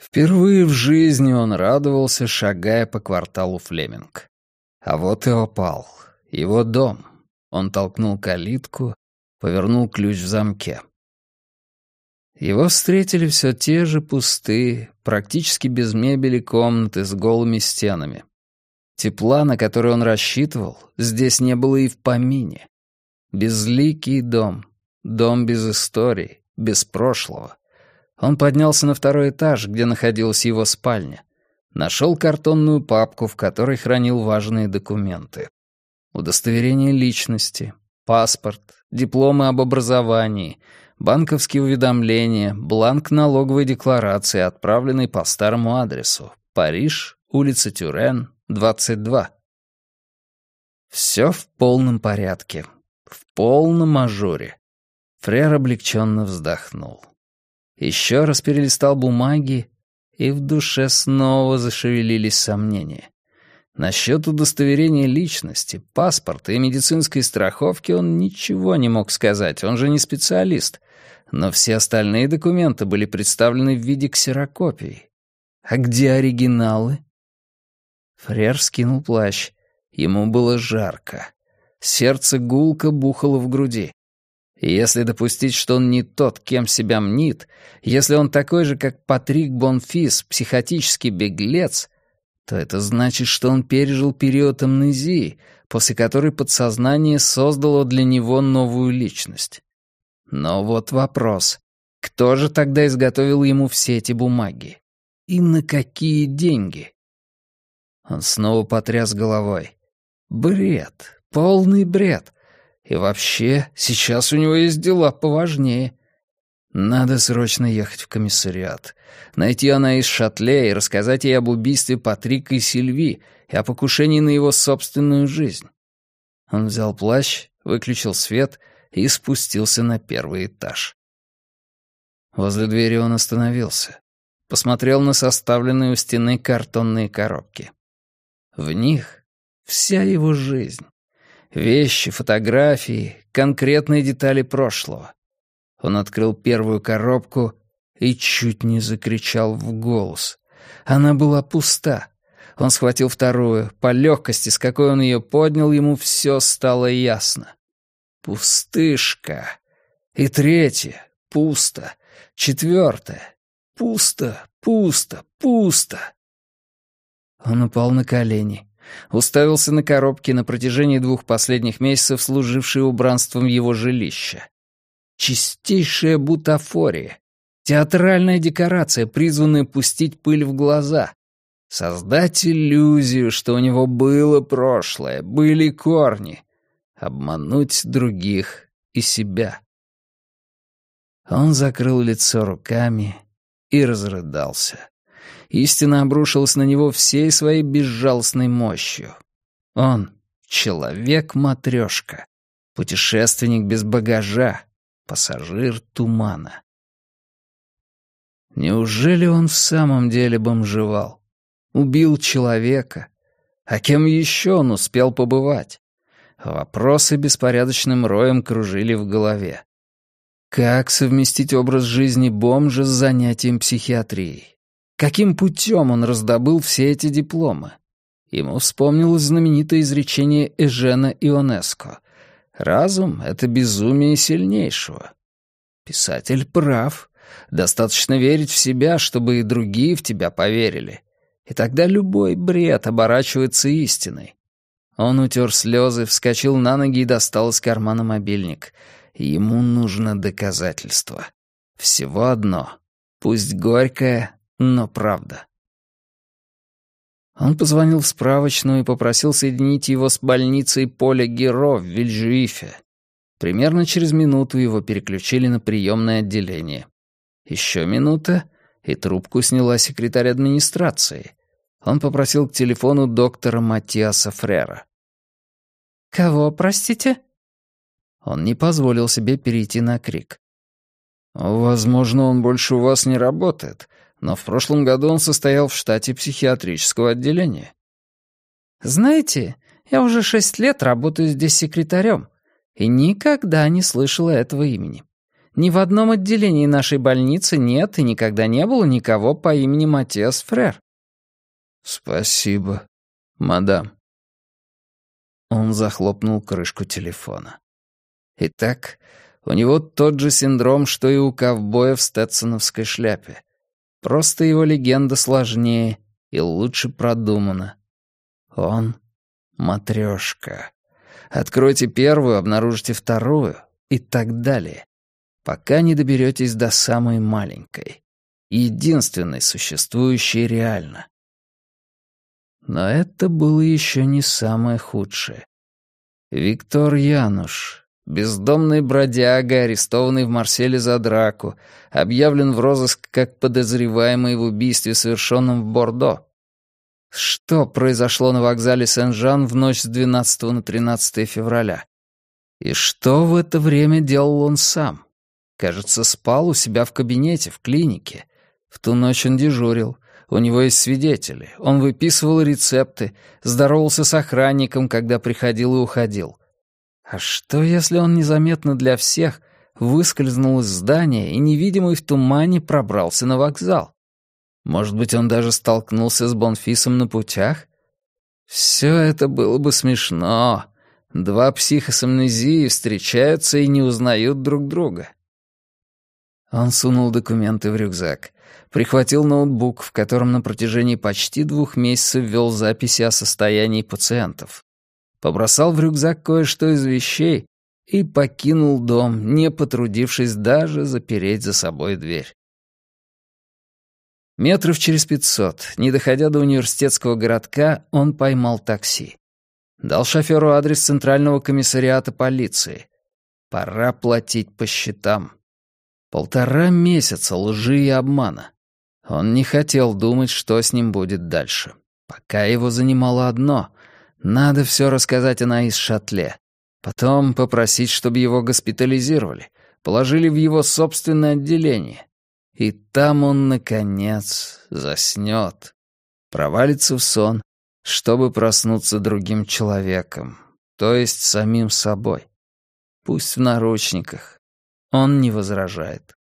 Впервые в жизни он радовался, шагая по кварталу Флеминг. А вот и опал. Его дом. Он толкнул калитку, повернул ключ в замке. Его встретили все те же пустые, практически без мебели комнаты с голыми стенами. Тепла, на который он рассчитывал, здесь не было и в помине. Безликий дом, дом без истории, без прошлого. Он поднялся на второй этаж, где находилась его спальня. Нашел картонную папку, в которой хранил важные документы. Удостоверение личности, паспорт, дипломы об образовании, банковские уведомления, бланк налоговой декларации, отправленный по старому адресу. Париж, улица Тюрен, 22. Все в полном порядке, в полном ажуре. Фрер облегченно вздохнул. Еще раз перелистал бумаги, и в душе снова зашевелились сомнения. Насчет удостоверения личности, паспорта и медицинской страховки он ничего не мог сказать, он же не специалист. Но все остальные документы были представлены в виде ксерокопий. А где оригиналы? Фрер скинул плащ. Ему было жарко. Сердце гулко бухало в груди. Если допустить, что он не тот, кем себя мнит, если он такой же, как Патрик Бонфис, психотический беглец, то это значит, что он пережил период амнезии, после которой подсознание создало для него новую личность. Но вот вопрос. Кто же тогда изготовил ему все эти бумаги? И на какие деньги? Он снова потряс головой. Бред. Полный бред. И вообще, сейчас у него есть дела поважнее. Надо срочно ехать в комиссариат. Найти Анаис Шатле и рассказать ей об убийстве Патрика и Сильви и о покушении на его собственную жизнь. Он взял плащ, выключил свет и спустился на первый этаж. Возле двери он остановился. Посмотрел на составленные у стены картонные коробки. В них вся его жизнь. Вещи, фотографии, конкретные детали прошлого. Он открыл первую коробку и чуть не закричал в голос. Она была пуста. Он схватил вторую. По легкости, с какой он ее поднял, ему все стало ясно. Пустышка. И третья. Пусто. Четвертая. Пусто, пусто, пусто. Он упал на колени уставился на коробки на протяжении двух последних месяцев, служившие убранством его жилища. Чистейшая бутафория. Театральная декорация, призванная пустить пыль в глаза. Создать иллюзию, что у него было прошлое, были корни. Обмануть других и себя. Он закрыл лицо руками и разрыдался. Истина обрушилась на него всей своей безжалостной мощью. Он — человек-матрешка, путешественник без багажа, пассажир тумана. Неужели он в самом деле бомжевал? Убил человека? А кем еще он успел побывать? Вопросы беспорядочным роем кружили в голове. Как совместить образ жизни бомжа с занятием психиатрией? Каким путем он раздобыл все эти дипломы? Ему вспомнилось знаменитое изречение Эжена Ионеско. «Разум — это безумие сильнейшего». Писатель прав. Достаточно верить в себя, чтобы и другие в тебя поверили. И тогда любой бред оборачивается истиной. Он утер слезы, вскочил на ноги и достал из кармана мобильник. Ему нужно доказательство. Всего одно. Пусть горькое, но правда. Он позвонил в справочную и попросил соединить его с больницей Поля Геро в Вильжуифе. Примерно через минуту его переключили на приемное отделение. Еще минута, и трубку сняла секретарь администрации. Он попросил к телефону доктора Матиаса Фрера. «Кого, простите?» Он не позволил себе перейти на крик. «Возможно, он больше у вас не работает но в прошлом году он состоял в штате психиатрического отделения. «Знаете, я уже шесть лет работаю здесь секретарем и никогда не слышала этого имени. Ни в одном отделении нашей больницы нет и никогда не было никого по имени Матиас Фрер». «Спасибо, мадам». Он захлопнул крышку телефона. Итак, у него тот же синдром, что и у ковбоя в стетсоновской шляпе. Просто его легенда сложнее и лучше продумана. Он — матрешка. Откройте первую, обнаружите вторую и так далее, пока не доберетесь до самой маленькой, единственной существующей реально. Но это было еще не самое худшее. Виктор Януш, бездомный бродяга, арестованный в Марселе за драку, объявлен в розыск как подозреваемый в убийстве, совершенном в Бордо. Что произошло на вокзале Сен-Жан в ночь с 12 на 13 февраля? И что в это время делал он сам? Кажется, спал у себя в кабинете, в клинике. В ту ночь он дежурил. У него есть свидетели. Он выписывал рецепты, здоровался с охранником, когда приходил и уходил. А что, если он незаметно для всех выскользнул из здания и невидимый в тумане пробрался на вокзал? Может быть, он даже столкнулся с Бонфисом на путях? Все это было бы смешно. Два психа встречаются и не узнают друг друга. Он сунул документы в рюкзак, прихватил ноутбук, в котором на протяжении почти двух месяцев вел записи о состоянии пациентов. Побросал в рюкзак кое-что из вещей и покинул дом, не потрудившись даже запереть за собой дверь. Метров через пятьсот, не доходя до университетского городка, он поймал такси. Дал шоферу адрес центрального комиссариата полиции. Пора платить по счетам. Полтора месяца лжи и обмана. Он не хотел думать, что с ним будет дальше. Пока его занимало одно — надо все рассказать Анаис Шатле. Потом попросить, чтобы его госпитализировали, положили в его собственное отделение. И там он, наконец, заснет, провалится в сон, чтобы проснуться другим человеком, то есть самим собой. Пусть в наручниках. Он не возражает.